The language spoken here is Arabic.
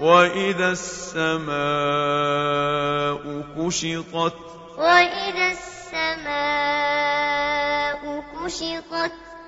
وَإِذَا السَّمَاءُ كُشِطَتْ وَإِذَا السَّمَاءُ كُشِطَتْ